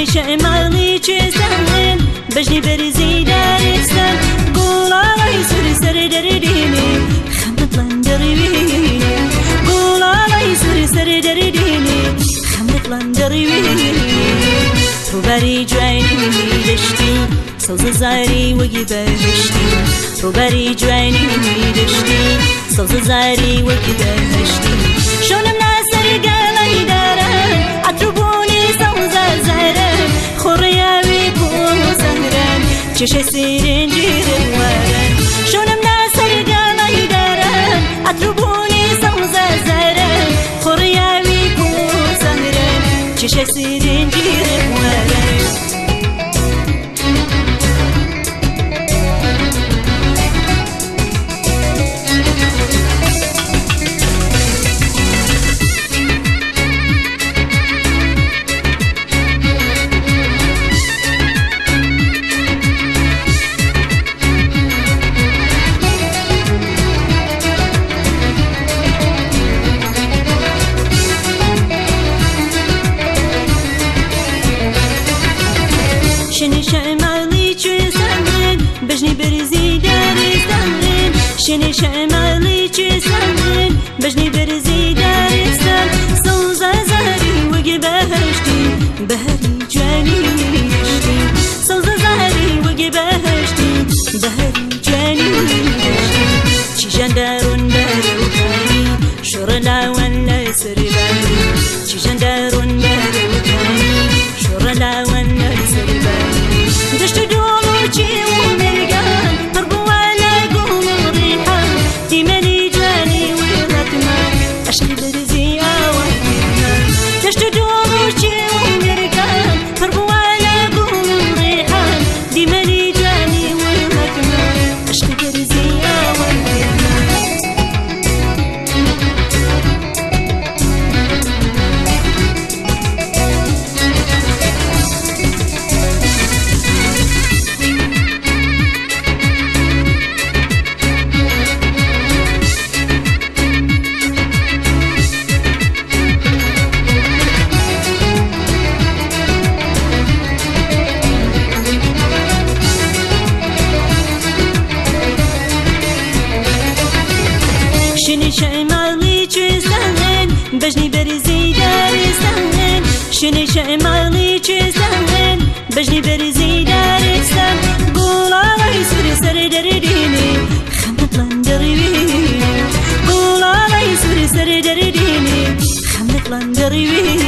شمالی چێزانێن بەژنی بەرزی دارستان گوڵاڵی سوری سەر دەردینێ خەمت لەندەڕوی گوڵاڵی سوری سەر دەردینێ خەمت لەندەڕوی ڕوبەری جوانی دەشتی سەوزە زاری وەگی بەهشتی ڕوبەری جوانی دەشتی سەوزە زاری وەگی بەهشتی şişesi incirim veren Şönümden sergana gideren Atrubuni samza zeren Koruyevi kumu sanren Şişesi incirim veren سامن بجنی برزی داری سامن شنی شمالی چه سامن بجنی برزی داری سام سوزا زهری وگی بهشتی بهری جانی یشتی سوزا زهری وگی بهشتی بهری جانی یشتی چی جندرون دروتانی شور لاون لسری باری چی جندرون شنی شمالی چه سنن بجنی برزی داری سنن شنی شمالی چه سنن بجنی برزی داری سن گولالی سوری سر دردینی خمت لندروی گولالی سوری سر دردینی خمت لندروی